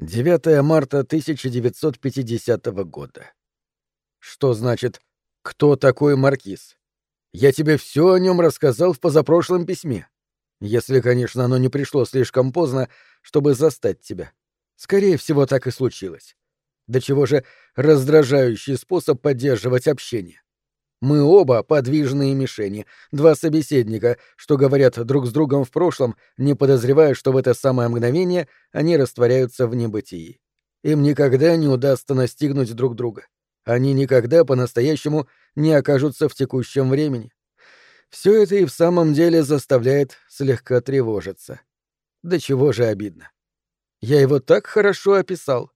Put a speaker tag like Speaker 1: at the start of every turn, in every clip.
Speaker 1: 9 марта 1950 года. Что значит «кто такой маркиз»? Я тебе все о нем рассказал в позапрошлом письме. Если, конечно, оно не пришло слишком поздно, чтобы застать тебя. Скорее всего, так и случилось. До чего же раздражающий способ поддерживать общение. Мы оба подвижные мишени, два собеседника, что говорят друг с другом в прошлом, не подозревая, что в это самое мгновение они растворяются в небытии. Им никогда не удастся настигнуть друг друга. Они никогда по-настоящему не окажутся в текущем времени. Все это и в самом деле заставляет слегка тревожиться. Да чего же обидно. Я его так хорошо описал.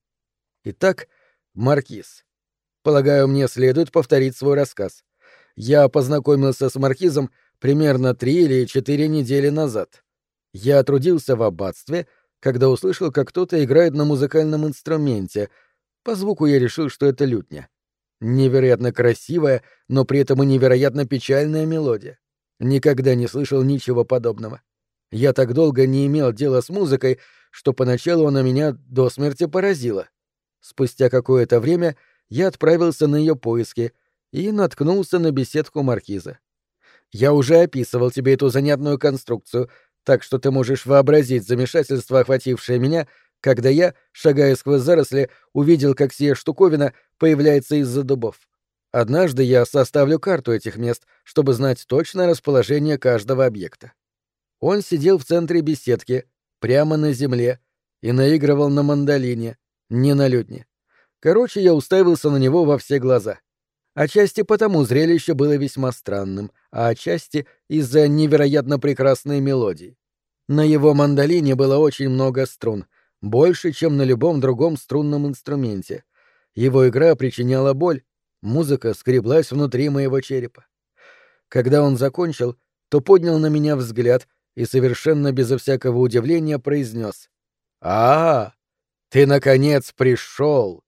Speaker 1: Итак, Маркиз. Полагаю, мне следует повторить свой рассказ. Я познакомился с маркизом примерно три или четыре недели назад. Я трудился в аббатстве, когда услышал, как кто-то играет на музыкальном инструменте. По звуку я решил, что это лютня. Невероятно красивая, но при этом и невероятно печальная мелодия. Никогда не слышал ничего подобного. Я так долго не имел дела с музыкой, что поначалу она меня до смерти поразила. Спустя какое-то время я отправился на ее поиски — и наткнулся на беседку маркиза. Я уже описывал тебе эту занятную конструкцию, так что ты можешь вообразить замешательство, охватившее меня, когда я, шагая сквозь заросли, увидел, как сия штуковина появляется из-за дубов. Однажды я составлю карту этих мест, чтобы знать точное расположение каждого объекта. Он сидел в центре беседки, прямо на земле, и наигрывал на мандолине, не на лютне. Короче, я уставился на него во все глаза — Отчасти потому зрелище было весьма странным, а отчасти из-за невероятно прекрасной мелодии. На его мандолине было очень много струн, больше, чем на любом другом струнном инструменте. Его игра причиняла боль, музыка скреблась внутри моего черепа. Когда он закончил, то поднял на меня взгляд и совершенно безо всякого удивления произнес: «А, ты наконец пришел!»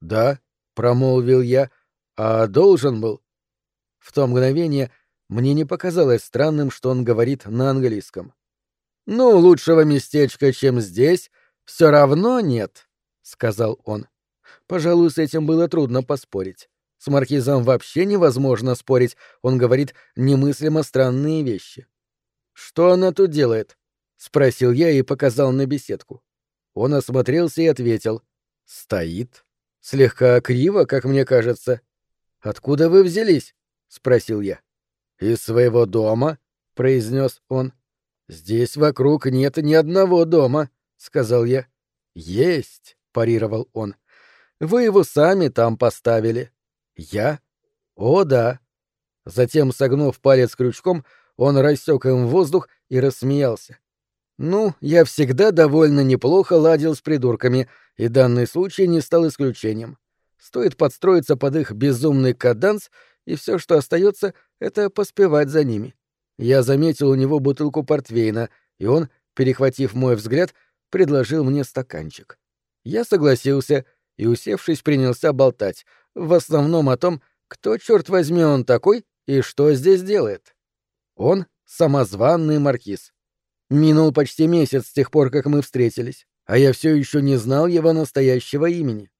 Speaker 1: «Да», — промолвил я, а должен был. В то мгновение мне не показалось странным, что он говорит на английском. «Ну, лучшего местечка, чем здесь, все равно нет», — сказал он. Пожалуй, с этим было трудно поспорить. С маркизом вообще невозможно спорить, он говорит немыслимо странные вещи. «Что она тут делает?» — спросил я и показал на беседку. Он осмотрелся и ответил. «Стоит. Слегка криво, как мне кажется. «Откуда вы взялись?» — спросил я. «Из своего дома», — произнес он. «Здесь вокруг нет ни одного дома», — сказал я. «Есть», — парировал он. «Вы его сами там поставили». «Я?» «О, да». Затем, согнув палец крючком, он рассек им воздух и рассмеялся. «Ну, я всегда довольно неплохо ладил с придурками, и данный случай не стал исключением. Стоит подстроиться под их безумный каданс, и все, что остается, это поспевать за ними. Я заметил у него бутылку портвейна, и он, перехватив мой взгляд, предложил мне стаканчик. Я согласился и, усевшись, принялся болтать, в основном о том, кто, черт возьми, он такой и что здесь делает. Он — самозванный маркиз. Минул почти месяц с тех пор, как мы встретились, а я все еще не знал его настоящего имени.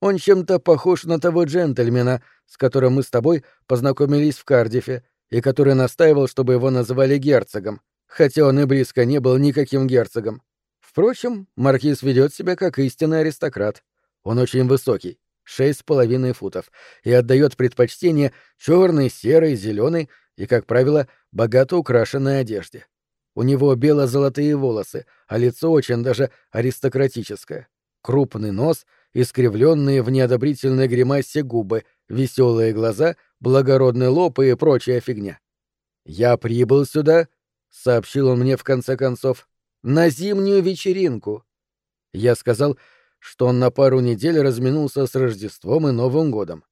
Speaker 1: Он чем-то похож на того джентльмена, с которым мы с тобой познакомились в Кардифе, и который настаивал, чтобы его называли герцогом, хотя он и близко не был никаким герцогом. Впрочем, маркиз ведет себя как истинный аристократ. Он очень высокий, шесть с половиной футов, и отдает предпочтение черной, серой, зеленой и, как правило, богато украшенной одежде. У него бело-золотые волосы, а лицо очень даже аристократическое. Крупный нос — искривленные в неодобрительной гримасе губы, веселые глаза, благородный лоб и прочая фигня. «Я прибыл сюда», — сообщил он мне в конце концов, — «на зимнюю вечеринку». Я сказал, что он на пару недель разминулся с Рождеством и Новым годом.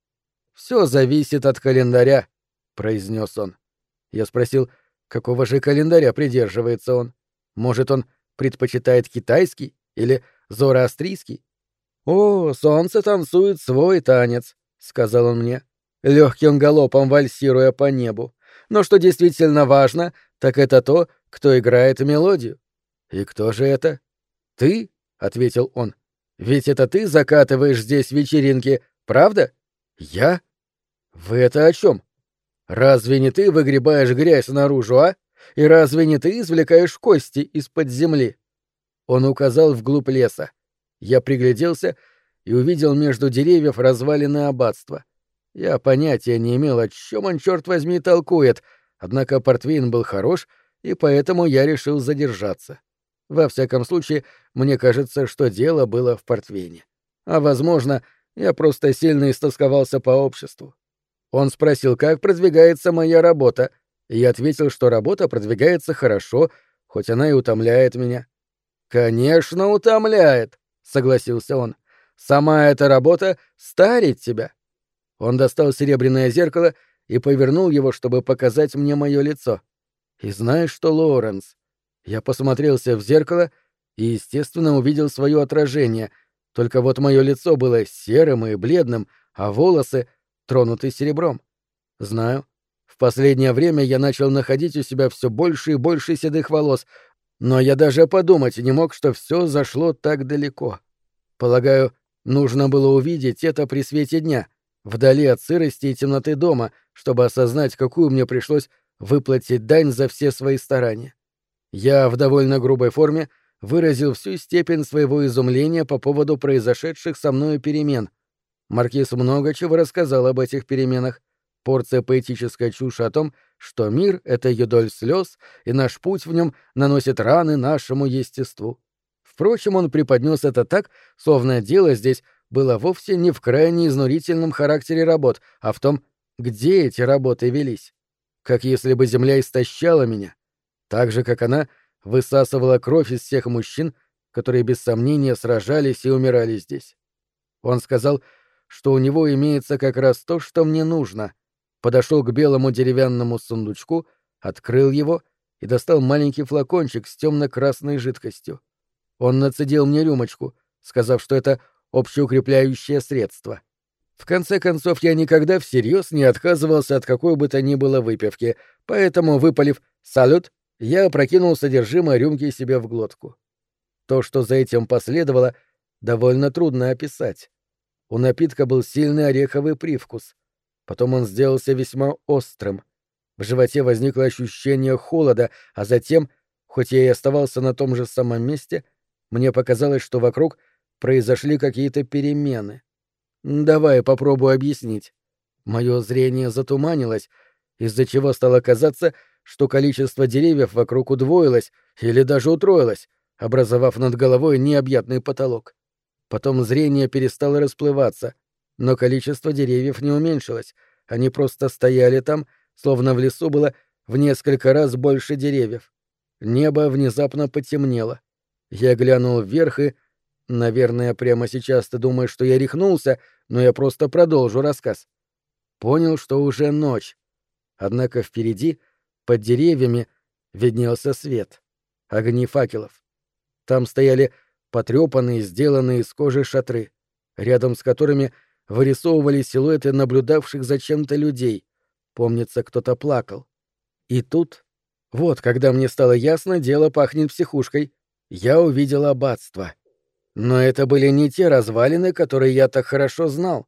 Speaker 1: «Все зависит от календаря», — произнес он. Я спросил, какого же календаря придерживается он? Может, он предпочитает китайский или зороастрийский? «О, солнце танцует свой танец», — сказал он мне, легким галопом вальсируя по небу. «Но что действительно важно, так это то, кто играет мелодию». «И кто же это?» «Ты», — ответил он. Ведь это ты закатываешь здесь вечеринки, правда? Я? Вы это о чем? Разве не ты выгребаешь грязь наружу, а? И разве не ты извлекаешь кости из-под земли? Он указал вглубь леса. Я пригляделся и увидел между деревьев развалины аббатства. Я понятия не имел, о чем он, черт возьми, толкует, однако портвейн был хорош, и поэтому я решил задержаться. Во всяком случае, мне кажется, что дело было в портвейне. А, возможно, я просто сильно истосковался по обществу. Он спросил, как продвигается моя работа, и я ответил, что работа продвигается хорошо, хоть она и утомляет меня. «Конечно, утомляет», — согласился он. «Сама эта работа старит тебя». Он достал серебряное зеркало и повернул его, чтобы показать мне мое лицо. И знаешь что, Лоуренс? Я посмотрелся в зеркало и, естественно, увидел свое отражение, только вот мое лицо было серым и бледным, а волосы тронуты серебром. Знаю. В последнее время я начал находить у себя все больше и больше седых волос, но я даже подумать не мог, что все зашло так далеко. Полагаю, нужно было увидеть это при свете дня, вдали от сырости и темноты дома, чтобы осознать, какую мне пришлось выплатить дань за все свои старания. Я в довольно грубой форме выразил всю степень своего изумления по поводу произошедших со мною перемен. Маркиз много чего рассказал об этих переменах. Порция поэтической чуши о том, что мир — это юдоль слез, и наш путь в нем наносит раны нашему естеству. Впрочем, он преподнес это так, словно дело здесь было вовсе не в крайне изнурительном характере работ, а в том, где эти работы велись. Как если бы земля истощала меня, так же, как она высасывала кровь из всех мужчин, которые без сомнения сражались и умирали здесь. Он сказал, что у него имеется как раз то, что мне нужно. Подошел к белому деревянному сундучку, открыл его и достал маленький флакончик с темно-красной жидкостью. Он нацедил мне рюмочку, сказав, что это общеукрепляющее средство. В конце концов, я никогда всерьез не отказывался от какой бы то ни было выпивки, поэтому, выпалив «салют», я опрокинул содержимое рюмки себе в глотку. То, что за этим последовало, довольно трудно описать. У напитка был сильный ореховый привкус. Потом он сделался весьма острым. В животе возникло ощущение холода, а затем, хоть я и оставался на том же самом месте, мне показалось, что вокруг произошли какие-то перемены. Давай попробую объяснить. Мое зрение затуманилось, из-за чего стало казаться, что количество деревьев вокруг удвоилось или даже утроилось, образовав над головой необъятный потолок. Потом зрение перестало расплываться, но количество деревьев не уменьшилось, они просто стояли там, словно в лесу было в несколько раз больше деревьев. Небо внезапно потемнело. Я глянул вверх и... Наверное, прямо сейчас ты думаешь, что я рехнулся, но я просто продолжу рассказ. Понял, что уже ночь. Однако впереди под деревьями виднелся свет. Огни факелов. Там стояли потрепанные, сделанные из кожи шатры, рядом с которыми вырисовывались силуэты наблюдавших за чем-то людей. Помнится, кто-то плакал. И тут, вот, когда мне стало ясно, дело пахнет психушкой, я увидел аббатство. Но это были не те развалины, которые я так хорошо знал.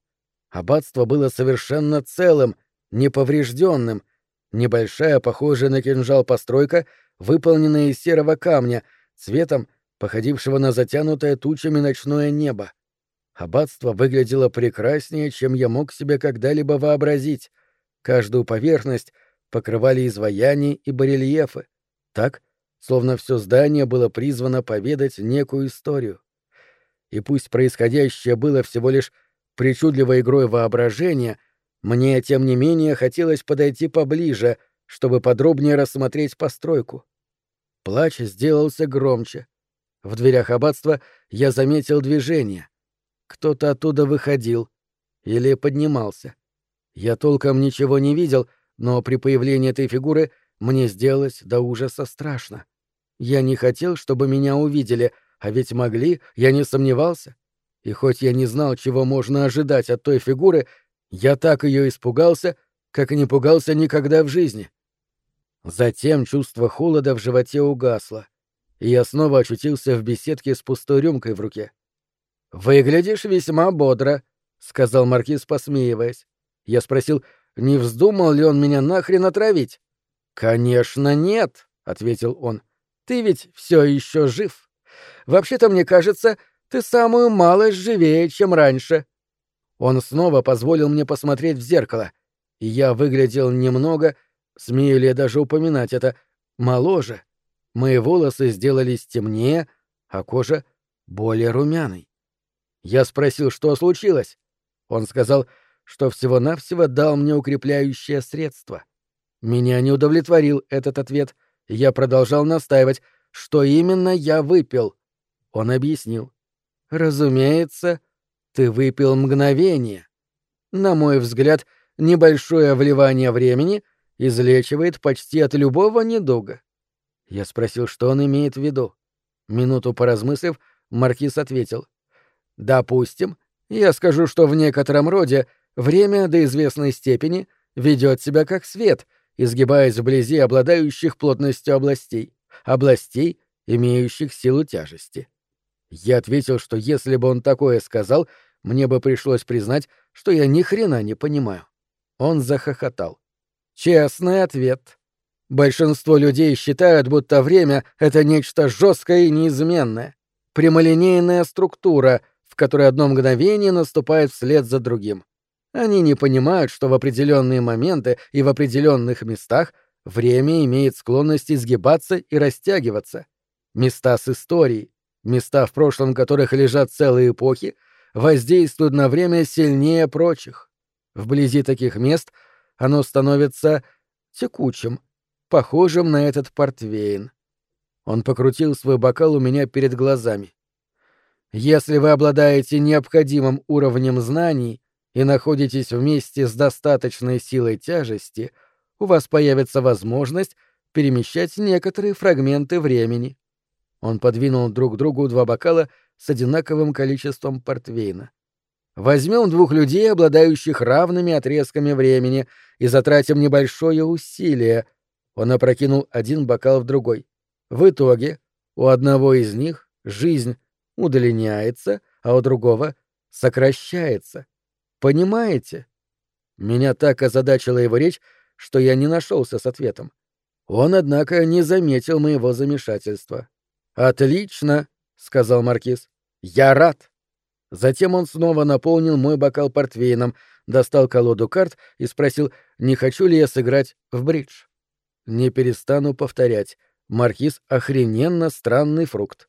Speaker 1: Аббатство было совершенно целым, неповрежденным, Небольшая, похожая на кинжал постройка, выполненная из серого камня, цветом, походившего на затянутое тучами ночное небо. Аббатство выглядело прекраснее, чем я мог себе когда-либо вообразить. Каждую поверхность покрывали изваяния и барельефы. Так, словно все здание было призвано поведать некую историю. И пусть происходящее было всего лишь причудливой игрой воображения, мне, тем не менее, хотелось подойти поближе, чтобы подробнее рассмотреть постройку. Плач сделался громче. В дверях аббатства я заметил движение. Кто-то оттуда выходил или поднимался. Я толком ничего не видел, но при появлении этой фигуры мне сделалось до ужаса страшно. Я не хотел, чтобы меня увидели, а ведь могли, я не сомневался. И хоть я не знал, чего можно ожидать от той фигуры, я так ее испугался, как не пугался никогда в жизни. Затем чувство холода в животе угасло, и я снова очутился в беседке с пустой рюмкой в руке. «Выглядишь весьма бодро», — сказал маркиз, посмеиваясь. Я спросил, не вздумал ли он меня нахрен отравить. «Конечно нет», — ответил он. «Ты ведь все еще жив. Вообще-то, мне кажется, ты самую малость живее, чем раньше». Он снова позволил мне посмотреть в зеркало, и я выглядел немного, смею ли я даже упоминать это, моложе. Мои волосы сделались темнее, а кожа более румяной. Я спросил, что случилось. Он сказал, что всего-навсего дал мне укрепляющее средство. Меня не удовлетворил этот ответ, я продолжал настаивать, что именно я выпил. Он объяснил. «Разумеется, ты выпил мгновение. На мой взгляд, небольшое вливание времени излечивает почти от любого недуга». Я спросил, что он имеет в виду. Минуту поразмыслив, Маркиз ответил. «Допустим, я скажу, что в некотором роде время до известной степени ведет себя как свет, изгибаясь вблизи обладающих плотностью областей, областей, имеющих силу тяжести. Я ответил, что если бы он такое сказал, мне бы пришлось признать, что я ни хрена не понимаю. Он захохотал. Честный ответ. Большинство людей считают, будто время — это нечто жесткое и неизменное, прямолинейная структура, в которой одно мгновение наступает вслед за другим. Они не понимают, что в определенные моменты и в определенных местах время имеет склонность изгибаться и растягиваться. Места с историей, места, в прошлом которых лежат целые эпохи, воздействуют на время сильнее прочих. Вблизи таких мест оно становится текучим, похожим на этот портвейн. Он покрутил свой бокал у меня перед глазами. Если вы обладаете необходимым уровнем знаний и находитесь вместе с достаточной силой тяжести, у вас появится возможность перемещать некоторые фрагменты времени. Он подвинул друг другу два бокала с одинаковым количеством портвейна. Возьмем двух людей, обладающих равными отрезками времени, и затратим небольшое усилие. Он опрокинул один бокал в другой. В итоге у одного из них жизнь удлиняется, а у другого сокращается. Понимаете? Меня так озадачила его речь, что я не нашелся с ответом. Он, однако, не заметил моего замешательства. «Отлично», — сказал Маркиз. «Я рад». Затем он снова наполнил мой бокал портвейном, достал колоду карт и спросил, не хочу ли я сыграть в бридж. Не перестану повторять. Маркиз — охрененно странный фрукт.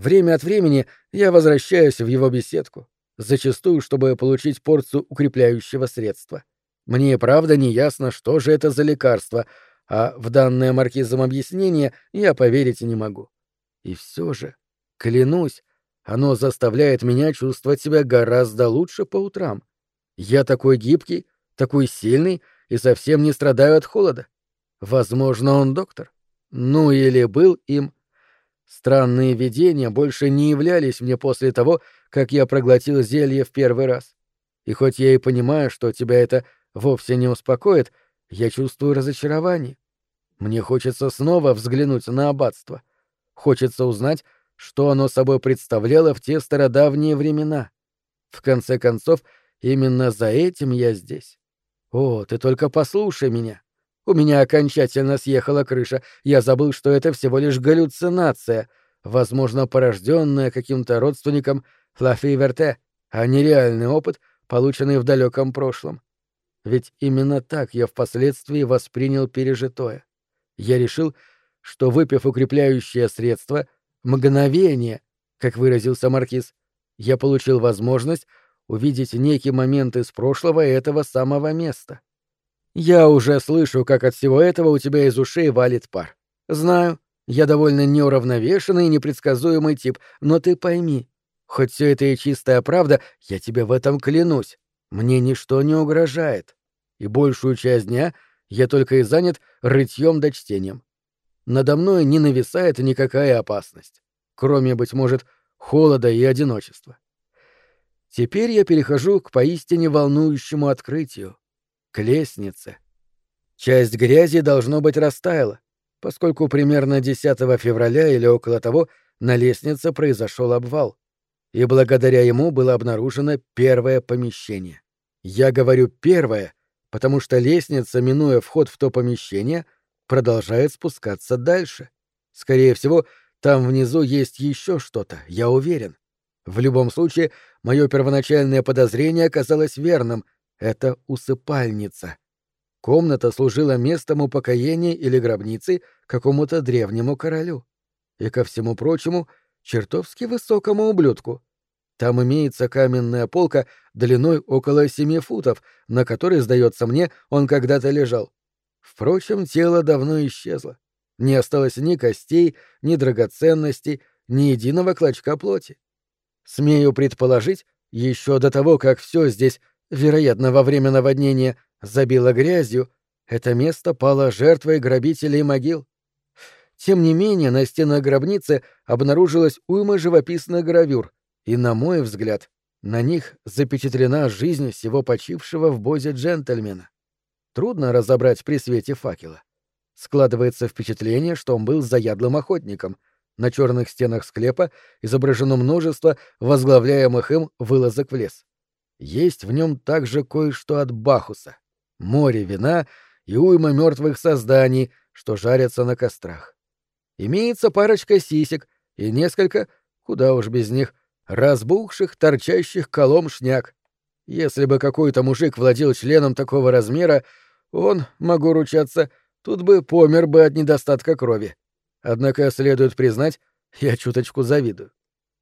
Speaker 1: Время от времени я возвращаюсь в его беседку, зачастую, чтобы получить порцию укрепляющего средства. Мне правда не ясно, что же это за лекарство, а в данное маркизом объяснение я поверить не могу. И все же, клянусь, оно заставляет меня чувствовать себя гораздо лучше по утрам. Я такой гибкий, такой сильный и совсем не страдаю от холода. Возможно, он доктор. Ну или был им. Странные видения больше не являлись мне после того, как я проглотил зелье в первый раз. И хоть я и понимаю, что тебя это вовсе не успокоит, я чувствую разочарование. Мне хочется снова взглянуть на аббатство. Хочется узнать, что оно собой представляло в те стародавние времена. В конце концов, именно за этим я здесь. О, ты только послушай меня. У меня окончательно съехала крыша. Я забыл, что это всего лишь галлюцинация, возможно, порожденная каким-то родственником Флафи Верте, а не реальный опыт, полученный в далеком прошлом. Ведь именно так я впоследствии воспринял пережитое. Я решил, что, выпив укрепляющее средство, мгновение, как выразился Маркиз, я получил возможность увидеть некий момент из прошлого этого самого места. Я уже слышу, как от всего этого у тебя из ушей валит пар. Знаю, я довольно неуравновешенный и непредсказуемый тип, но ты пойми, хоть все это и чистая правда, я тебе в этом клянусь. Мне ничто не угрожает. И большую часть дня я только и занят рытьем да чтением. Надо мной не нависает никакая опасность, кроме, быть может, холода и одиночества. Теперь я перехожу к поистине волнующему открытию к лестнице. Часть грязи должно быть растаяла, поскольку примерно 10 февраля или около того на лестнице произошел обвал. и благодаря ему было обнаружено первое помещение. Я говорю «первое», потому что лестница, минуя вход в то помещение, продолжает спускаться дальше. Скорее всего, там внизу есть еще что-то, я уверен. В любом случае, мое первоначальное подозрение оказалось верным. Это усыпальница. Комната служила местом упокоения или гробницы какому-то древнему королю. И, ко всему прочему, чертовски высокому ублюдку. Там имеется каменная полка длиной около семи футов, на которой, сдается мне, он когда-то лежал. Впрочем, тело давно исчезло. Не осталось ни костей, ни драгоценностей, ни единого клочка плоти. Смею предположить, еще до того, как все здесь, вероятно, во время наводнения, забило грязью, это место пало жертвой грабителей могил. Тем не менее, на стенах гробницы обнаружилась уйма живописных гравюр, и, на мой взгляд, на них запечатлена жизнь всего почившего в бозе джентльмена. Трудно разобрать при свете факела. Складывается впечатление, что он был заядлым охотником. На черных стенах склепа изображено множество возглавляемых им вылазок в лес. Есть в нем также кое-что от Бахуса. Море вина и уйма мертвых созданий, что жарятся на кострах. Имеется парочка сисек и несколько, куда уж без них, разбухших, торчащих колом шняк. Если бы какой-то мужик владел членом такого размера, он, могу ручаться, тут бы помер бы от недостатка крови. Однако, следует признать, я чуточку завидую.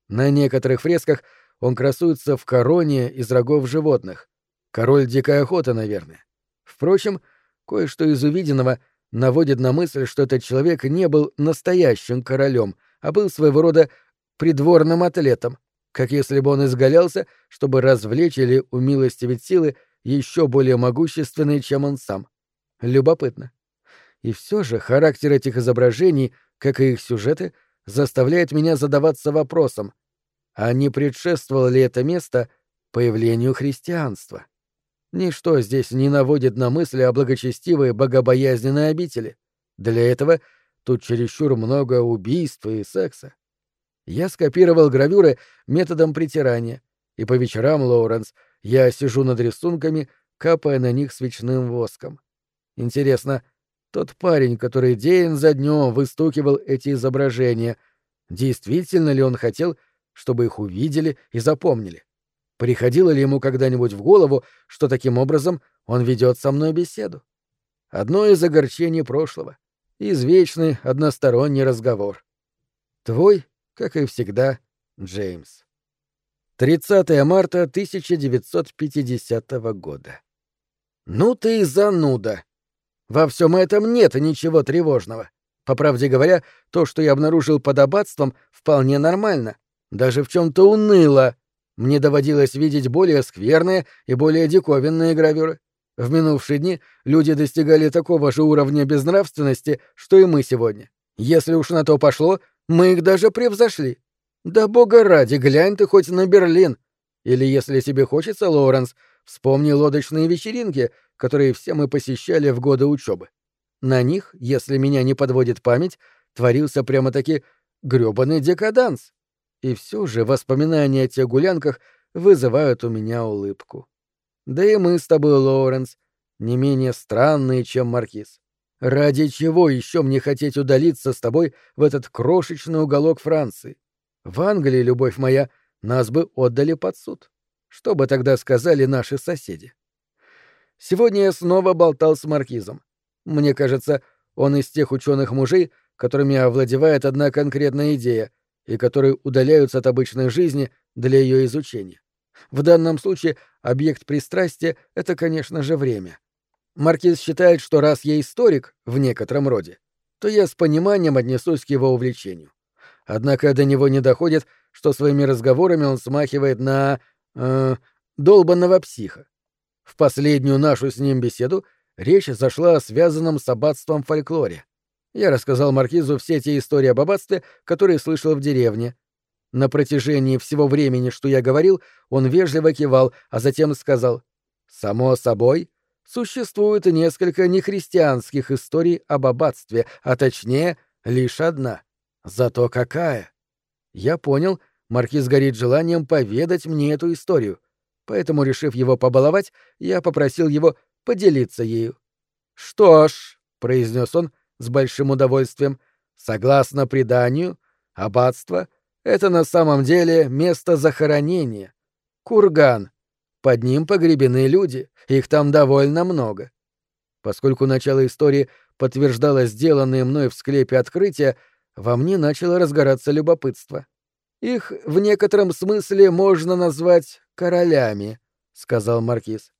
Speaker 1: На некоторых фресках он красуется в короне из рогов животных. Король дикой охоты, наверное. Впрочем, кое-что из увиденного наводит на мысль, что этот человек не был настоящим королем, а был своего рода придворным атлетом, как если бы он изгалялся, чтобы развлечь или умилостивить силы еще более могущественные, чем он сам. Любопытно. И все же характер этих изображений, как и их сюжеты, заставляет меня задаваться вопросом, а не предшествовало ли это место появлению христианства? Ничто здесь не наводит на мысли о благочестивой богобоязненной обители. Для этого тут чересчур много убийств и секса. Я скопировал гравюры методом притирания, и по вечерам, Лоуренс, я сижу над рисунками, капая на них свечным воском. Интересно, тот парень, который день за днем выстукивал эти изображения, действительно ли он хотел, чтобы их увидели и запомнили? Приходило ли ему когда-нибудь в голову, что таким образом он ведет со мной беседу? Одно из огорчений прошлого. Извечный односторонний разговор. Твой, как и всегда, Джеймс. 30 марта 1950 года. Ну ты и зануда. Во всем этом нет ничего тревожного. По правде говоря, то, что я обнаружил под аббатством, вполне нормально. Даже в чем-то уныло. Мне доводилось видеть более скверные и более диковинные гравюры. В минувшие дни люди достигали такого же уровня безнравственности, что и мы сегодня. Если уж на то пошло, мы их даже превзошли. Да бога ради, глянь ты хоть на Берлин. Или, если тебе хочется, Лоуренс, вспомни лодочные вечеринки, которые все мы посещали в годы учебы. На них, если меня не подводит память, творился прямо-таки грёбаный декаданс. И все же воспоминания о тех гулянках вызывают у меня улыбку. Да и мы с тобой, Лоуренс, не менее странные, чем Маркиз. Ради чего еще мне хотеть удалиться с тобой в этот крошечный уголок Франции? В Англии, любовь моя, нас бы отдали под суд. Что бы тогда сказали наши соседи? Сегодня я снова болтал с Маркизом. Мне кажется, он из тех ученых мужей, которыми овладевает одна конкретная идея, и которые удаляются от обычной жизни для ее изучения. В данном случае объект пристрастия — это, конечно же, время. Маркиз считает, что раз я историк в некотором роде, то я с пониманием отнесусь к его увлечению. Однако до него не доходит, что своими разговорами он смахивает на... Э, долбанного психа. В последнюю нашу с ним беседу речь зашла о связанном с аббатством фольклоре. Я рассказал Маркизу все те истории об аббатстве, которые слышал в деревне. На протяжении всего времени, что я говорил, он вежливо кивал, а затем сказал «Само собой, существует несколько нехристианских историй об аббатстве, а точнее, лишь одна. Зато какая!» Я понял, маркиз горит желанием поведать мне эту историю, поэтому, решив его побаловать, я попросил его поделиться ею. «Что ж», — произнес он с большим удовольствием, — «согласно преданию, аббатство — это на самом деле место захоронения, курган. Под ним погребены люди, их там довольно много». Поскольку начало истории подтверждало сделанные мной в склепе открытия, во мне начало разгораться любопытство. «Их в некотором смысле можно назвать королями», — сказал Маркиз.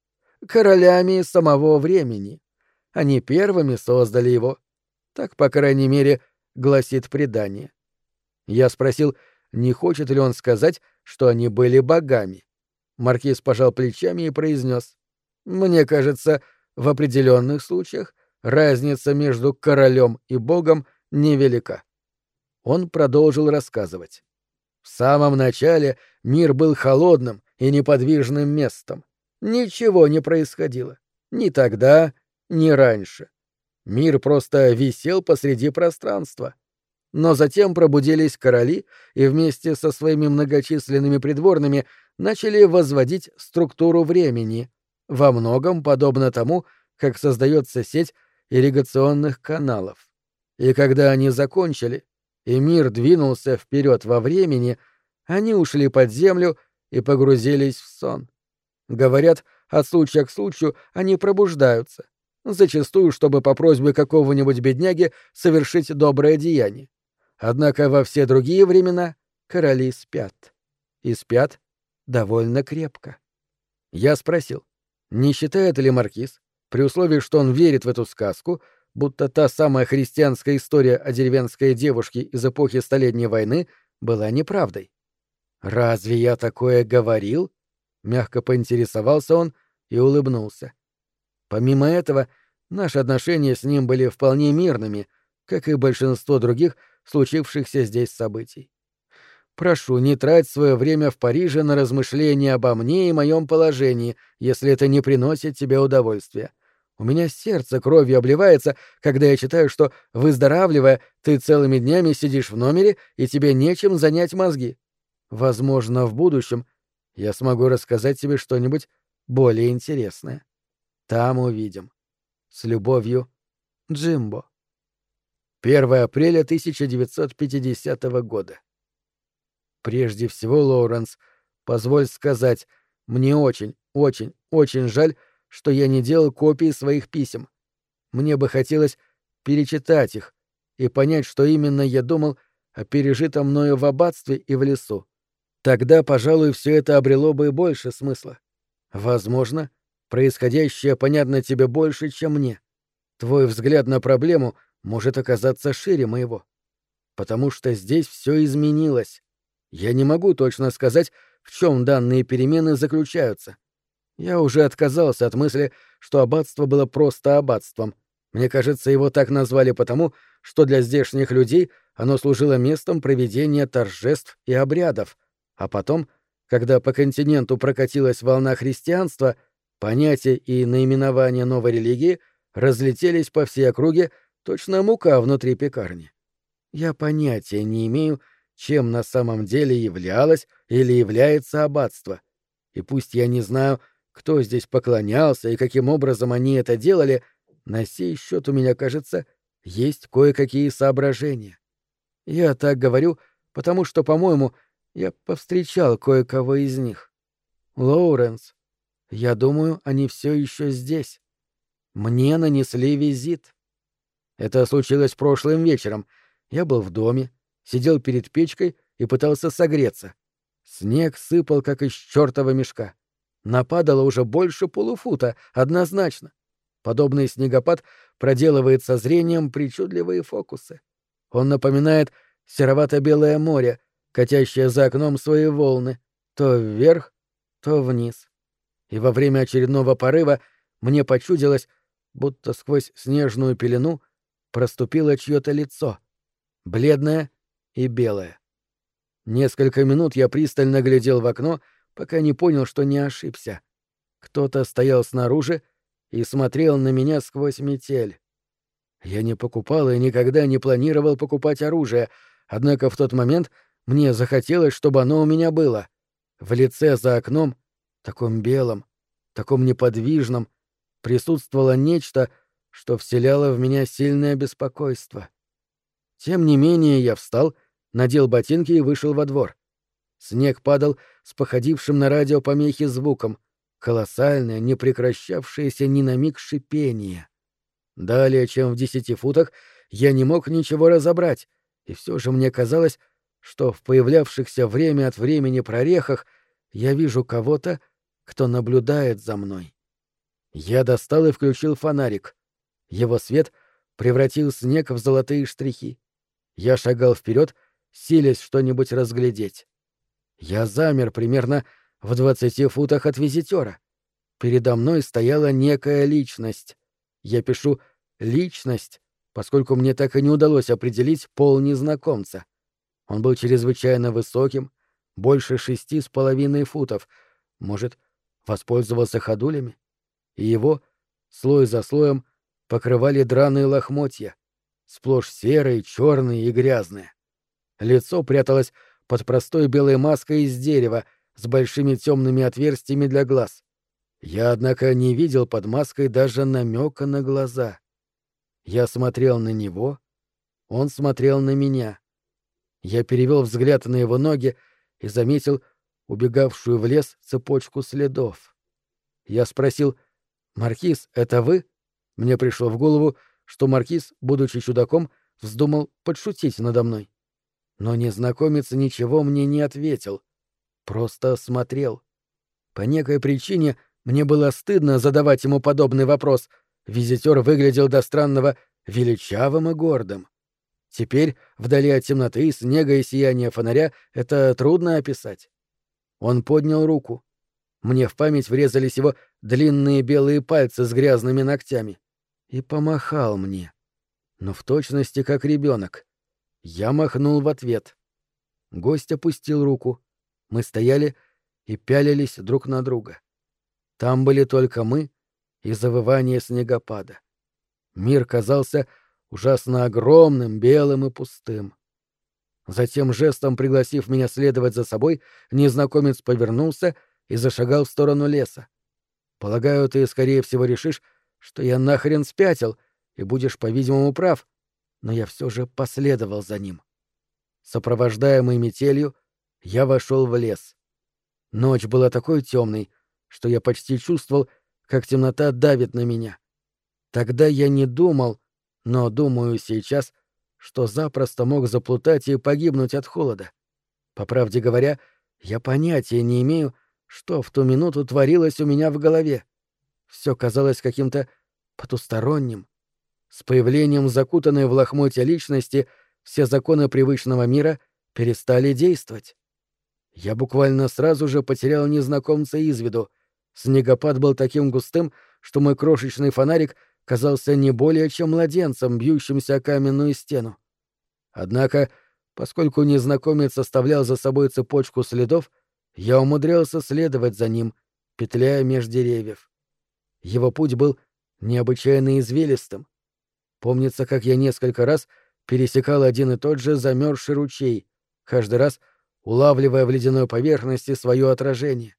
Speaker 1: «Королями самого времени. Они первыми создали его. Так, по крайней мере, гласит предание. Я спросил, не хочет ли он сказать, что они были богами. Маркиз пожал плечами и произнес. «Мне кажется, в определенных случаях разница между королем и богом невелика». Он продолжил рассказывать. В самом начале мир был холодным и неподвижным местом. Ничего не происходило. Ни тогда, ни раньше. Мир просто висел посреди пространства. Но затем пробудились короли и вместе со своими многочисленными придворными начали возводить структуру времени, во многом подобно тому, как создается сеть ирригационных каналов. И когда они закончили, и мир двинулся вперед во времени, они ушли под землю и погрузились в сон. Говорят, от случая к случаю они пробуждаются, зачастую, чтобы по просьбе какого-нибудь бедняги совершить доброе деяние. Однако во все другие времена короли спят. И спят довольно крепко. Я спросил, не считает ли маркиз, при условии, что он верит в эту сказку, будто та самая христианская история о деревенской девушке из эпохи Столетней войны была неправдой? «Разве я такое говорил?» — мягко поинтересовался он и улыбнулся. Помимо этого, наши отношения с ним были вполне мирными, как и большинство других случившихся здесь событий. Прошу, не трать свое время в Париже на размышления обо мне и моем положении, если это не приносит тебе удовольствия. У меня сердце кровью обливается, когда я читаю, что, выздоравливая, ты целыми днями сидишь в номере и тебе нечем занять мозги. Возможно, в будущем я смогу рассказать тебе что-нибудь более интересное. Там увидим. С любовью, Джимбо. 1 апреля 1950 года. Прежде всего, Лоуренс, позволь сказать, мне очень, очень, очень жаль, что я не делал копии своих писем. Мне бы хотелось перечитать их и понять, что именно я думал о пережитом мною в аббатстве и в лесу. Тогда, пожалуй, все это обрело бы больше смысла. Возможно, Происходящее понятно тебе больше, чем мне. Твой взгляд на проблему может оказаться шире моего. Потому что здесь все изменилось. Я не могу точно сказать, в чем данные перемены заключаются. Я уже отказался от мысли, что аббатство было просто аббатством. Мне кажется, его так назвали потому, что для здешних людей оно служило местом проведения торжеств и обрядов. А потом, когда по континенту прокатилась волна христианства — Понятия и наименования новой религии разлетелись по всей округе точно мука внутри пекарни. Я понятия не имею, чем на самом деле являлось или является аббатство. И пусть я не знаю, кто здесь поклонялся и каким образом они это делали, на сей счет у меня, кажется, есть кое-какие соображения. Я так говорю, потому что, по-моему, я повстречал кое-кого из них. Лоуренс, я думаю, они все еще здесь. Мне нанесли визит. Это случилось прошлым вечером. Я был в доме, сидел перед печкой и пытался согреться. Снег сыпал, как из чертова мешка. Нападало уже больше полуфута, однозначно. Подобный снегопад проделывает со зрением причудливые фокусы. Он напоминает серовато-белое море, катящее за окном свои волны, то вверх, то вниз и во время очередного порыва мне почудилось, будто сквозь снежную пелену проступило чье-то лицо, бледное и белое. Несколько минут я пристально глядел в окно, пока не понял, что не ошибся. Кто-то стоял снаружи и смотрел на меня сквозь метель. Я не покупал и никогда не планировал покупать оружие, однако в тот момент Мне захотелось, чтобы оно у меня было. В лице за окном, таком белом, таком неподвижном, присутствовало нечто, что вселяло в меня сильное беспокойство. Тем не менее я встал, надел ботинки и вышел во двор. Снег падал с походившим на радио помехи звуком, колоссальное, не прекращавшееся ни на миг шипение. Далее, чем в десяти футах, я не мог ничего разобрать, и все же мне казалось, что в появлявшихся время от времени прорехах я вижу кого-то, кто наблюдает за мной. Я достал и включил фонарик. Его свет превратил снег в золотые штрихи. Я шагал вперед, силясь что-нибудь разглядеть. Я замер примерно в двадцати футах от визитера. Передо мной стояла некая личность. Я пишу «личность», поскольку мне так и не удалось определить пол незнакомца. Он был чрезвычайно высоким, больше шести с половиной футов, может, воспользовался ходулями? И его, слой за слоем, покрывали драные лохмотья, сплошь серые, черные и грязные. Лицо пряталось под простой белой маской из дерева с большими темными отверстиями для глаз. Я, однако, не видел под маской даже намека на глаза. Я смотрел на него, он смотрел на меня. Я перевел взгляд на его ноги и заметил убегавшую в лес цепочку следов. Я спросил, «Маркиз, это вы?» Мне пришло в голову, что Маркиз, будучи чудаком, вздумал подшутить надо мной. Но незнакомец ничего мне не ответил, просто смотрел. По некой причине мне было стыдно задавать ему подобный вопрос. Визитер выглядел до странного величавым и гордым. Теперь, вдали от темноты, снега и сияния фонаря, это трудно описать. Он поднял руку. Мне в память врезались его длинные белые пальцы с грязными ногтями. И помахал мне. Но в точности как ребенок. Я махнул в ответ. Гость опустил руку. Мы стояли и пялились друг на друга. Там были только мы и завывание снегопада. Мир казался ужасно огромным, белым и пустым. Затем, жестом пригласив меня следовать за собой, незнакомец повернулся и зашагал в сторону леса. Полагаю, ты, скорее всего, решишь, что я нахрен спятил, и будешь, по-видимому, прав, но я все же последовал за ним. Сопровождаемый метелью, я вошел в лес. Ночь была такой темной, что я почти чувствовал, как темнота давит на меня. Тогда я не думал, но думаю сейчас, что запросто мог заплутать и погибнуть от холода. По правде говоря, я понятия не имею, что в ту минуту творилось у меня в голове. Все казалось каким-то потусторонним. С появлением закутанной в лохмотья личности все законы привычного мира перестали действовать. Я буквально сразу же потерял незнакомца из виду. Снегопад был таким густым, что мой крошечный фонарик — казался не более чем младенцем, бьющимся о каменную стену. Однако, поскольку незнакомец оставлял за собой цепочку следов, я умудрялся следовать за ним, петляя меж деревьев. Его путь был необычайно извилистым. Помнится, как я несколько раз пересекал один и тот же замерзший ручей, каждый раз улавливая в ледяной поверхности свое отражение.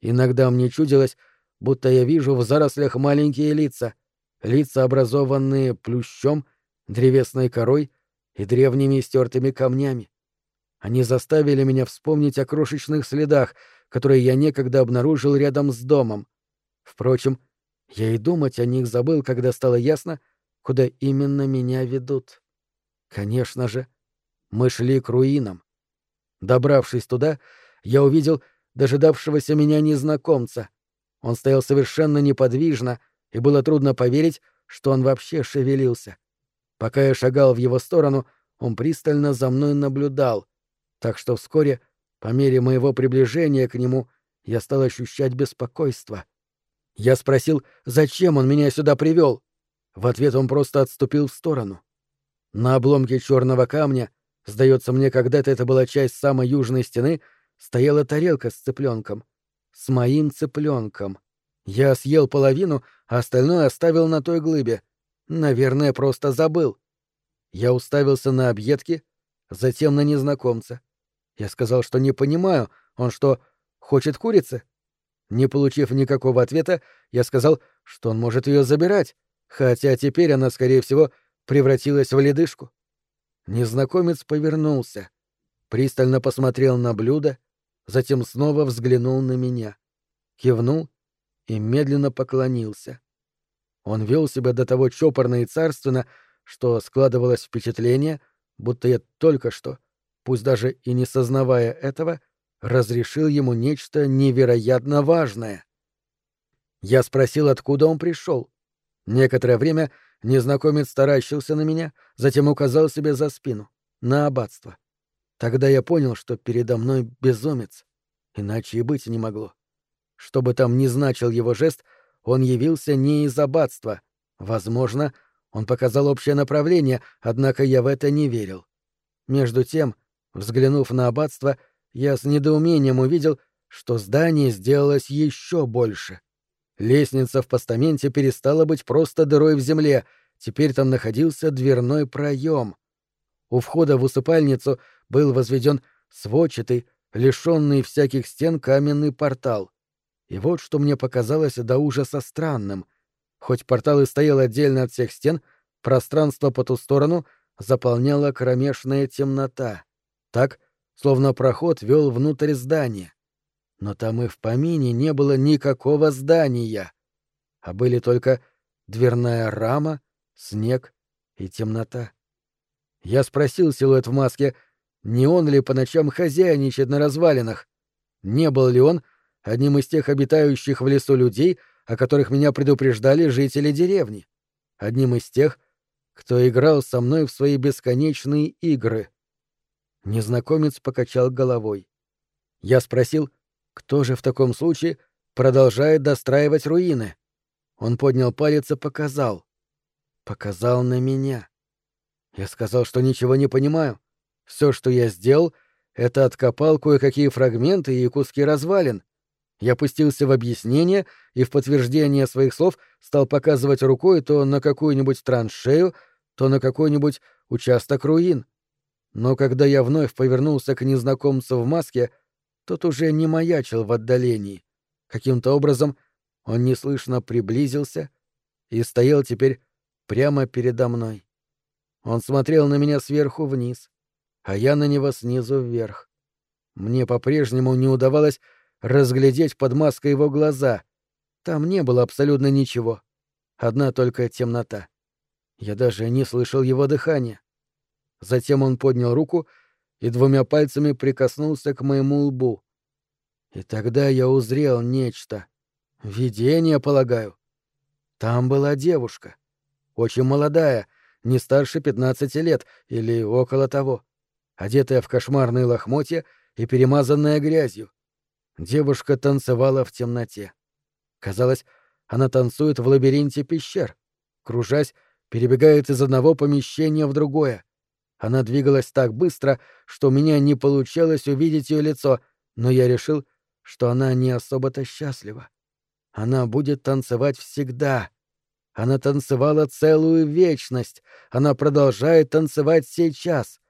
Speaker 1: Иногда мне чудилось, будто я вижу в зарослях маленькие лица — лица, образованные плющом, древесной корой и древними стертыми камнями. Они заставили меня вспомнить о крошечных следах, которые я некогда обнаружил рядом с домом. Впрочем, я и думать о них забыл, когда стало ясно, куда именно меня ведут. Конечно же, мы шли к руинам. Добравшись туда, я увидел дожидавшегося меня незнакомца. Он стоял совершенно неподвижно, и было трудно поверить, что он вообще шевелился. Пока я шагал в его сторону, он пристально за мной наблюдал, так что вскоре, по мере моего приближения к нему, я стал ощущать беспокойство. Я спросил, зачем он меня сюда привел. В ответ он просто отступил в сторону. На обломке черного камня, сдается мне, когда-то это была часть самой южной стены, стояла тарелка с цыпленком. С моим цыпленком. Я съел половину, а остальное оставил на той глыбе. Наверное, просто забыл. Я уставился на объедки, затем на незнакомца. Я сказал, что не понимаю. Он что, хочет курицы? Не получив никакого ответа, я сказал, что он может ее забирать, хотя теперь она, скорее всего, превратилась в ледышку. Незнакомец повернулся, пристально посмотрел на блюдо, затем снова взглянул на меня, кивнул и медленно поклонился. Он вел себя до того чопорно и царственно, что складывалось впечатление, будто я только что, пусть даже и не сознавая этого, разрешил ему нечто невероятно важное. Я спросил, откуда он пришел. Некоторое время незнакомец таращился на меня, затем указал себе за спину, на аббатство. Тогда я понял, что передо мной безумец, иначе и быть не могло. Что бы там ни значил его жест, он явился не из аббатства. Возможно, он показал общее направление, однако я в это не верил. Между тем, взглянув на аббатство, я с недоумением увидел, что здание сделалось еще больше. Лестница в постаменте перестала быть просто дырой в земле, теперь там находился дверной проем. У входа в усыпальницу был возведен сводчатый, лишенный всяких стен каменный портал. И вот что мне показалось до ужаса странным. Хоть портал и стоял отдельно от всех стен, пространство по ту сторону заполняла кромешная темнота. Так, словно проход вел внутрь здания. Но там и в помине не было никакого здания, а были только дверная рама, снег и темнота. Я спросил силуэт в маске, не он ли по ночам хозяйничает на развалинах, не был ли он одним из тех обитающих в лесу людей, о которых меня предупреждали жители деревни, одним из тех, кто играл со мной в свои бесконечные игры. Незнакомец покачал головой. Я спросил, кто же в таком случае продолжает достраивать руины. Он поднял палец и показал. Показал на меня. Я сказал, что ничего не понимаю. Все, что я сделал, это откопал кое-какие фрагменты и куски развалин. Я пустился в объяснение и в подтверждение своих слов стал показывать рукой то на какую-нибудь траншею, то на какой-нибудь участок руин. Но когда я вновь повернулся к незнакомцу в маске, тот уже не маячил в отдалении. Каким-то образом он неслышно приблизился и стоял теперь прямо передо мной. Он смотрел на меня сверху вниз, а я на него снизу вверх. Мне по-прежнему не удавалось разглядеть под маской его глаза. Там не было абсолютно ничего. Одна только темнота. Я даже не слышал его дыхания. Затем он поднял руку и двумя пальцами прикоснулся к моему лбу. И тогда я узрел нечто. Видение, полагаю. Там была девушка. Очень молодая, не старше пятнадцати лет или около того. Одетая в кошмарные лохмотья и перемазанная грязью. Девушка танцевала в темноте. Казалось, она танцует в лабиринте пещер. Кружась, перебегает из одного помещения в другое. Она двигалась так быстро, что у меня не получалось увидеть ее лицо, но я решил, что она не особо-то счастлива. Она будет танцевать всегда. Она танцевала целую вечность. Она продолжает танцевать сейчас.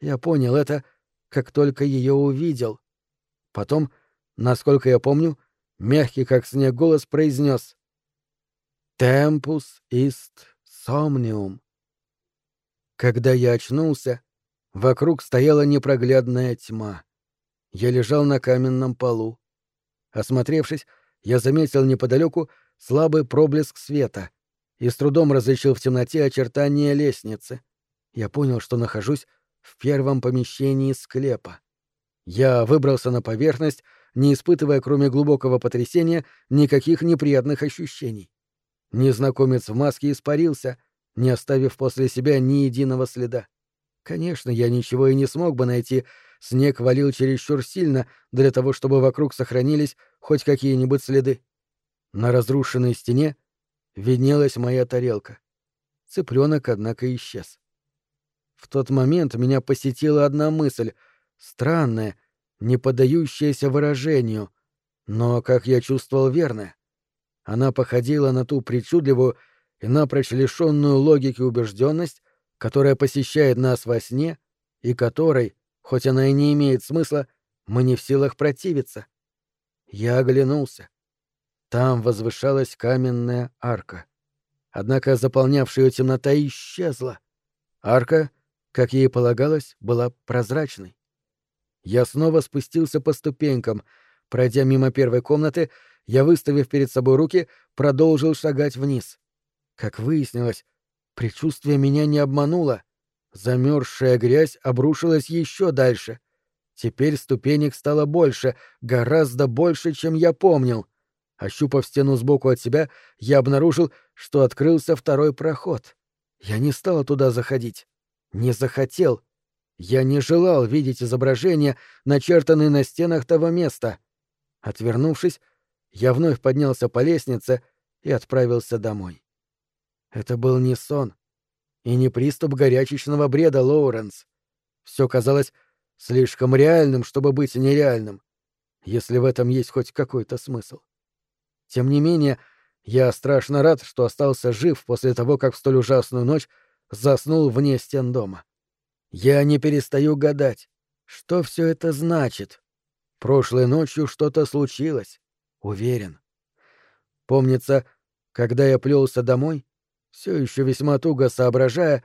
Speaker 1: Я понял это, как только ее увидел. Потом, насколько я помню, мягкий как снег голос произнес «Темпус ист сомниум». Когда я очнулся, вокруг стояла непроглядная тьма. Я лежал на каменном полу. Осмотревшись, я заметил неподалеку слабый проблеск света и с трудом различил в темноте очертания лестницы. Я понял, что нахожусь в первом помещении склепа. Я выбрался на поверхность, не испытывая, кроме глубокого потрясения, никаких неприятных ощущений. Незнакомец в маске испарился, не оставив после себя ни единого следа. Конечно, я ничего и не смог бы найти, снег валил чересчур сильно для того, чтобы вокруг сохранились хоть какие-нибудь следы. На разрушенной стене виднелась моя тарелка. Цыпленок, однако, исчез. В тот момент меня посетила одна мысль, странная, не поддающаяся выражению, но, как я чувствовал, верная. Она походила на ту причудливую и напрочь лишенную логики убежденность, которая посещает нас во сне и которой, Хоть она и не имеет смысла, мы не в силах противиться. Я оглянулся. Там возвышалась каменная арка. Однако заполнявшая темнота исчезла. Арка, как ей полагалось, была прозрачной. Я снова спустился по ступенькам. Пройдя мимо первой комнаты, я, выставив перед собой руки, продолжил шагать вниз. Как выяснилось, предчувствие меня не обмануло. Замерзшая грязь обрушилась еще дальше. Теперь ступенек стало больше, гораздо больше, чем я помнил. Ощупав стену сбоку от себя, я обнаружил, что открылся второй проход. Я не стал туда заходить. Не захотел. Я не желал видеть изображения, начертанные на стенах того места. Отвернувшись, я вновь поднялся по лестнице и отправился домой. Это был не сон и не приступ горячечного бреда, Лоуренс. Все казалось слишком реальным, чтобы быть нереальным, если в этом есть хоть какой-то смысл. Тем не менее, я страшно рад, что остался жив после того, как в столь ужасную ночь заснул вне стен дома. Я не перестаю гадать, что все это значит. Прошлой ночью что-то случилось, уверен. Помнится, когда я плелся домой, все еще весьма туго соображая,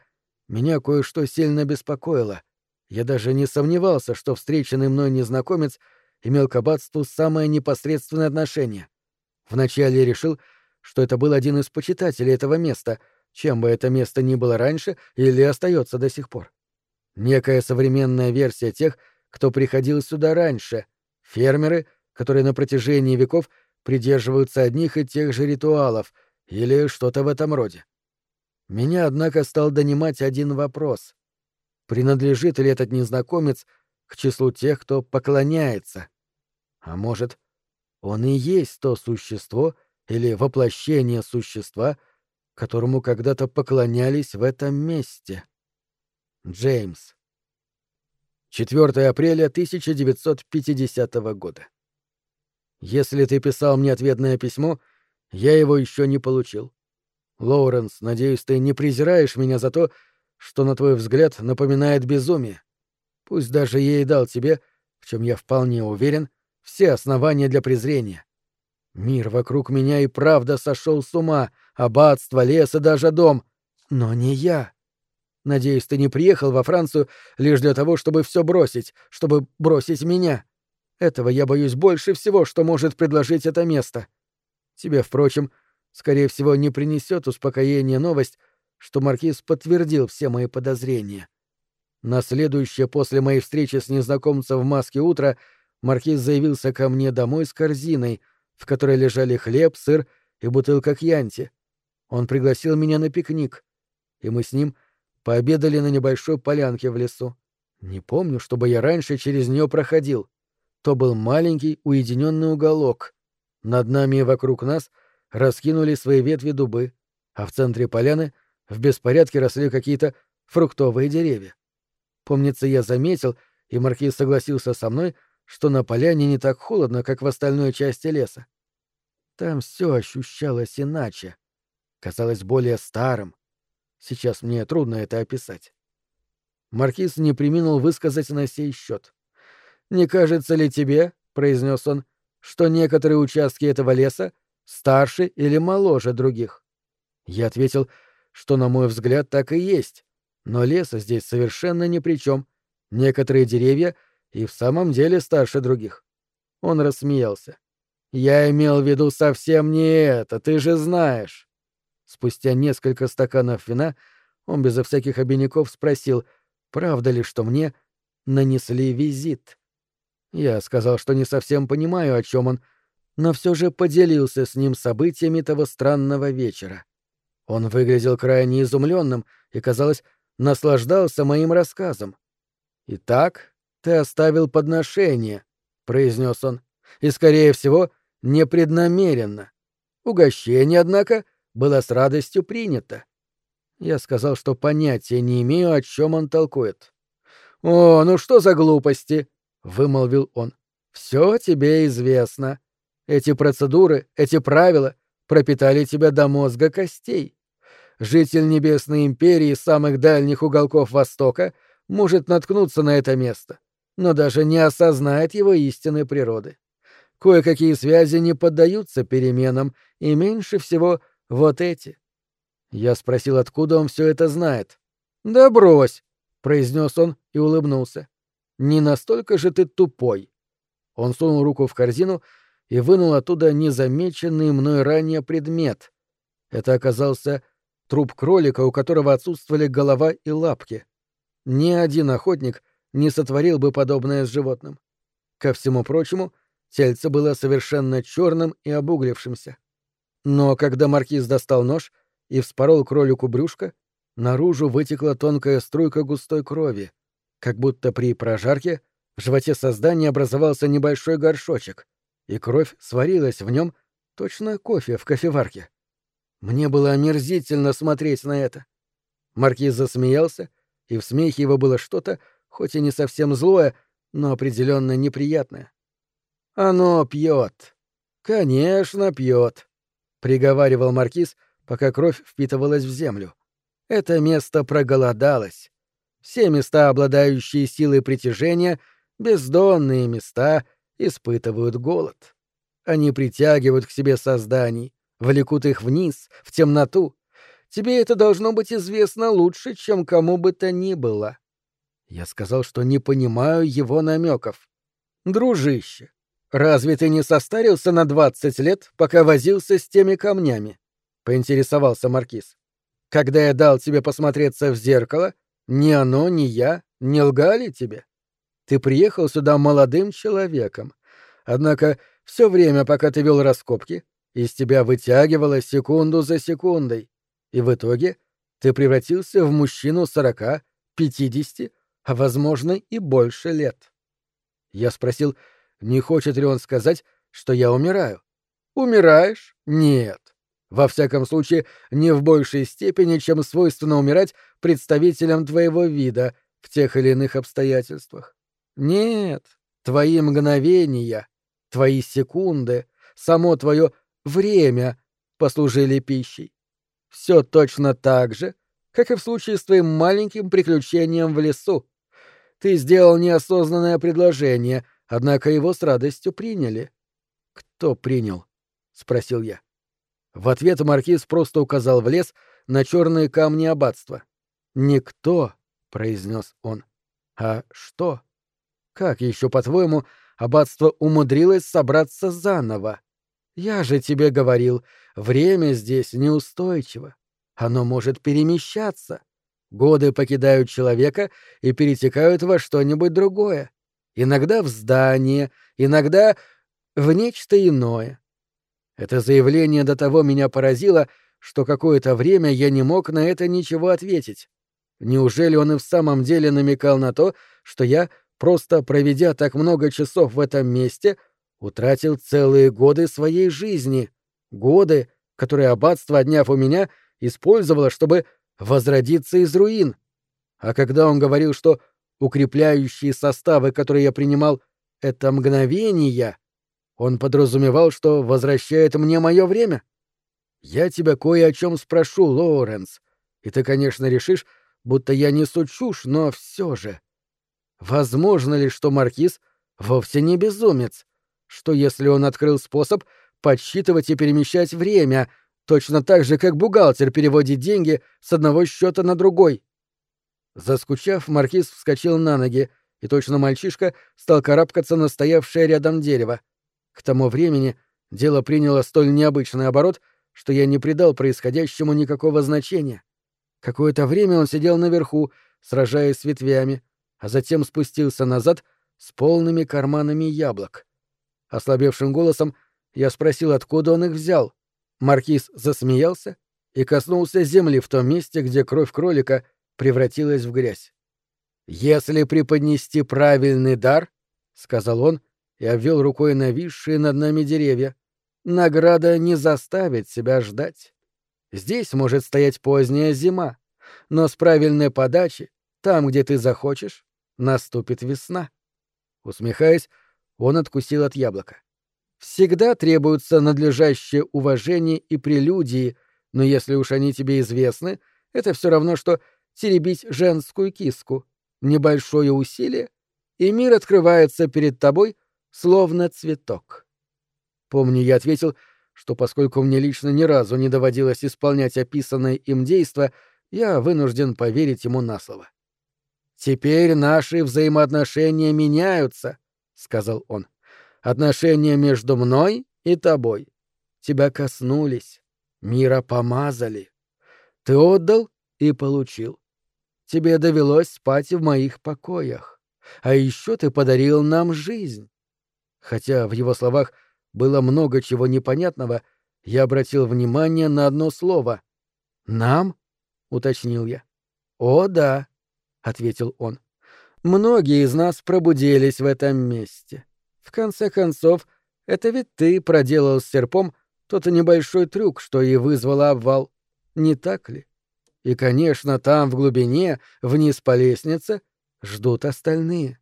Speaker 1: меня кое-что сильно беспокоило. Я даже не сомневался, что встреченный мной незнакомец имел к аббатству самое непосредственное отношение. Вначале решил, что это был один из почитателей этого места, чем бы это место ни было раньше или остается до сих пор. Некая современная версия тех, кто приходил сюда раньше, фермеры, которые на протяжении веков придерживаются одних и тех же ритуалов или что-то в этом роде. Меня, однако, стал донимать один вопрос. Принадлежит ли этот незнакомец к числу тех, кто поклоняется? А может, он и есть то существо или воплощение существа, которому когда-то поклонялись в этом месте? Джеймс. 4 апреля 1950 года. Если ты писал мне ответное письмо, я его еще не получил. Лоуренс, надеюсь, ты не презираешь меня за то, что, на твой взгляд, напоминает безумие. Пусть даже я и дал тебе, в чем я вполне уверен, все основания для презрения. Мир вокруг меня и правда сошел с ума, аббатство, лес и даже дом. Но не я. Надеюсь, ты не приехал во Францию лишь для того, чтобы все бросить, чтобы бросить меня. Этого я боюсь больше всего, что может предложить это место. Тебе, впрочем, скорее всего, не принесет успокоения новость, что маркиз подтвердил все мои подозрения. На следующее после моей встречи с незнакомцем в маске утро маркиз заявился ко мне домой с корзиной, в которой лежали хлеб, сыр и бутылка кьянти. Он пригласил меня на пикник, и мы с ним пообедали на небольшой полянке в лесу. Не помню, чтобы я раньше через нее проходил. То был маленький уединенный уголок. Над нами и вокруг нас — раскинули свои ветви дубы, а в центре поляны в беспорядке росли какие-то фруктовые деревья. Помнится, я заметил, и маркиз согласился со мной, что на поляне не так холодно, как в остальной части леса. Там все ощущалось иначе, казалось более старым. Сейчас мне трудно это описать. Маркиз не приминул высказать на сей счет. «Не кажется ли тебе, — произнес он, — что некоторые участки этого леса старше или моложе других? Я ответил, что, на мой взгляд, так и есть, но леса здесь совершенно ни при чем. Некоторые деревья и в самом деле старше других. Он рассмеялся. «Я имел в виду совсем не это, ты же знаешь». Спустя несколько стаканов вина он безо всяких обиняков спросил, правда ли, что мне нанесли визит. Я сказал, что не совсем понимаю, о чем он, но все же поделился с ним событиями того странного вечера. Он выглядел крайне изумленным и, казалось, наслаждался моим рассказом. «Итак, ты оставил подношение», — произнес он, — «и, скорее всего, непреднамеренно. Угощение, однако, было с радостью принято». Я сказал, что понятия не имею, о чем он толкует. «О, ну что за глупости!» — вымолвил он. «Все тебе известно. Эти процедуры, эти правила пропитали тебя до мозга костей. Житель Небесной Империи самых дальних уголков Востока может наткнуться на это место, но даже не осознает его истинной природы. Кое-какие связи не поддаются переменам, и меньше всего вот эти. Я спросил, откуда он все это знает. «Да брось!» — произнес он и улыбнулся. «Не настолько же ты тупой». Он сунул руку в корзину и вынул оттуда незамеченный мной ранее предмет. Это оказался труп кролика, у которого отсутствовали голова и лапки. Ни один охотник не сотворил бы подобное с животным. Ко всему прочему, тельце было совершенно черным и обуглившимся. Но когда маркиз достал нож и вспорол кролику брюшко, наружу вытекла тонкая струйка густой крови, как будто при прожарке в животе создания образовался небольшой горшочек, и кровь сварилась в нем точно кофе в кофеварке. Мне было омерзительно смотреть на это. Маркиз засмеялся, и в смехе его было что-то, хоть и не совсем злое, но определенно неприятное. «Оно пьет. Конечно, пьет», — приговаривал Маркиз, пока кровь впитывалась в землю. «Это место проголодалось. Все места, обладающие силой притяжения, бездонные места, испытывают голод. Они притягивают к себе созданий, влекут их вниз, в темноту. Тебе это должно быть известно лучше, чем кому бы то ни было. Я сказал, что не понимаю его намеков. Дружище, разве ты не состарился на двадцать лет, пока возился с теми камнями? Поинтересовался Маркиз. Когда я дал тебе посмотреться в зеркало, ни оно, ни я не лгали тебе. Ты приехал сюда молодым человеком. Однако все время, пока ты вел раскопки, из тебя вытягивало секунду за секундой, и в итоге ты превратился в мужчину сорока, пятидесяти, а, возможно, и больше лет. Я спросил, не хочет ли он сказать, что я умираю. Умираешь? Нет. Во всяком случае, не в большей степени, чем свойственно умирать представителям твоего вида в тех или иных обстоятельствах. Нет, твои мгновения, твои секунды, само твое время послужили пищей. Все точно так же, как и в случае с твоим маленьким приключением в лесу. Ты сделал неосознанное предложение, однако его с радостью приняли. Кто принял? спросил я. В ответ маркиз просто указал в лес на черные камни аббатства. Никто, произнес он. А что? Как еще, по-твоему, аббатство умудрилось собраться заново? Я же тебе говорил, время здесь неустойчиво. Оно может перемещаться. Годы покидают человека и перетекают во что-нибудь другое. Иногда в здание, иногда в нечто иное. Это заявление до того меня поразило, что какое-то время я не мог на это ничего ответить. Неужели он и в самом деле намекал на то, что я, просто проведя так много часов в этом месте, утратил целые годы своей жизни, годы, которые аббатство, отняв у меня, использовало, чтобы возродиться из руин. А когда он говорил, что укрепляющие составы, которые я принимал, — это мгновения, он подразумевал, что возвращает мне мое время. Я тебя кое о чем спрошу, Лоуренс, и ты, конечно, решишь, будто я несу чушь, но все же. Возможно ли, что маркиз вовсе не безумец? Что если он открыл способ подсчитывать и перемещать время, точно так же, как бухгалтер переводит деньги с одного счета на другой? Заскучав, маркиз вскочил на ноги, и точно мальчишка стал карабкаться на стоявшее рядом дерево. К тому времени дело приняло столь необычный оборот, что я не придал происходящему никакого значения. Какое-то время он сидел наверху, сражаясь с ветвями, а затем спустился назад с полными карманами яблок. Ослабевшим голосом я спросил, откуда он их взял. Маркиз засмеялся и коснулся земли в том месте, где кровь кролика превратилась в грязь. «Если преподнести правильный дар, — сказал он, и обвел рукой нависшие над нами деревья. Награда не заставит себя ждать. Здесь может стоять поздняя зима, но с правильной подачи, там, где ты захочешь, наступит весна. Усмехаясь, он откусил от яблока. Всегда требуются надлежащее уважение и прелюдии, но если уж они тебе известны, это все равно, что теребить женскую киску. Небольшое усилие, и мир открывается перед тобой, словно цветок. Помню, я ответил, что поскольку мне лично ни разу не доводилось исполнять описанное им действо, я вынужден поверить ему на слово. «Теперь наши взаимоотношения меняются», — сказал он. «Отношения между мной и тобой. Тебя коснулись, мира помазали. Ты отдал и получил. Тебе довелось спать в моих покоях. А еще ты подарил нам жизнь». Хотя в его словах было много чего непонятного, я обратил внимание на одно слово. «Нам?» — уточнил я. «О, да», — ответил он. «Многие из нас пробудились в этом месте. В конце концов, это ведь ты проделал с серпом тот небольшой трюк, что и вызвало обвал. Не так ли? И, конечно, там, в глубине, вниз по лестнице, ждут остальные.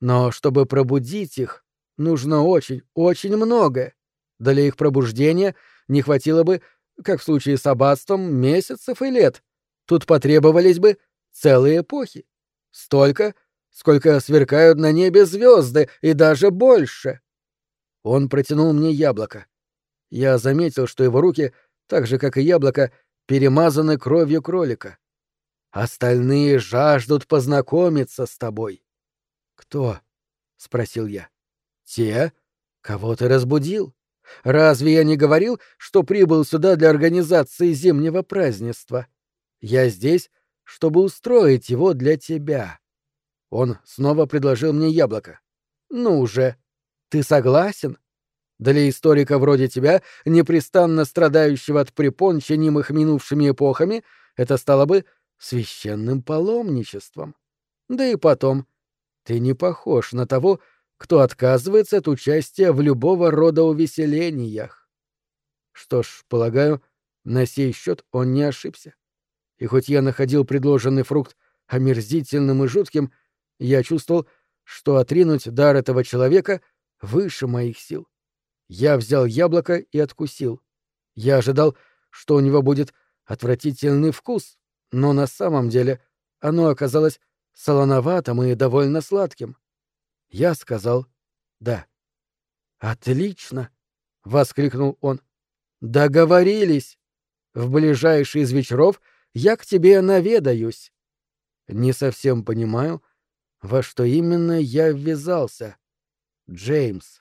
Speaker 1: Но чтобы пробудить их, нужно очень, очень многое. Для их пробуждения не хватило бы, как в случае с аббатством, месяцев и лет. Тут потребовались бы целые эпохи. Столько, сколько сверкают на небе звезды, и даже больше. Он протянул мне яблоко. Я заметил, что его руки, так же, как и яблоко, перемазаны кровью кролика. Остальные жаждут познакомиться с тобой. Кто? спросил я. Те, кого ты разбудил. Разве я не говорил, что прибыл сюда для организации зимнего празднества? Я здесь, чтобы устроить его для тебя. Он снова предложил мне яблоко. Ну уже, ты согласен? Для историка вроде тебя, непрестанно страдающего от препон, чинимых минувшими эпохами, это стало бы священным паломничеством. Да и потом, ты не похож на того, кто отказывается от участия в любого рода увеселениях. Что ж, полагаю, на сей счет он не ошибся. И хоть я находил предложенный фрукт омерзительным и жутким, я чувствовал, что отринуть дар этого человека выше моих сил. Я взял яблоко и откусил. Я ожидал, что у него будет отвратительный вкус, но на самом деле оно оказалось солоноватым и довольно сладким. Я сказал «да». «Отлично!» — воскликнул он. «Договорились! В ближайший из вечеров — я к тебе наведаюсь. Не совсем понимаю, во что именно я ввязался. Джеймс.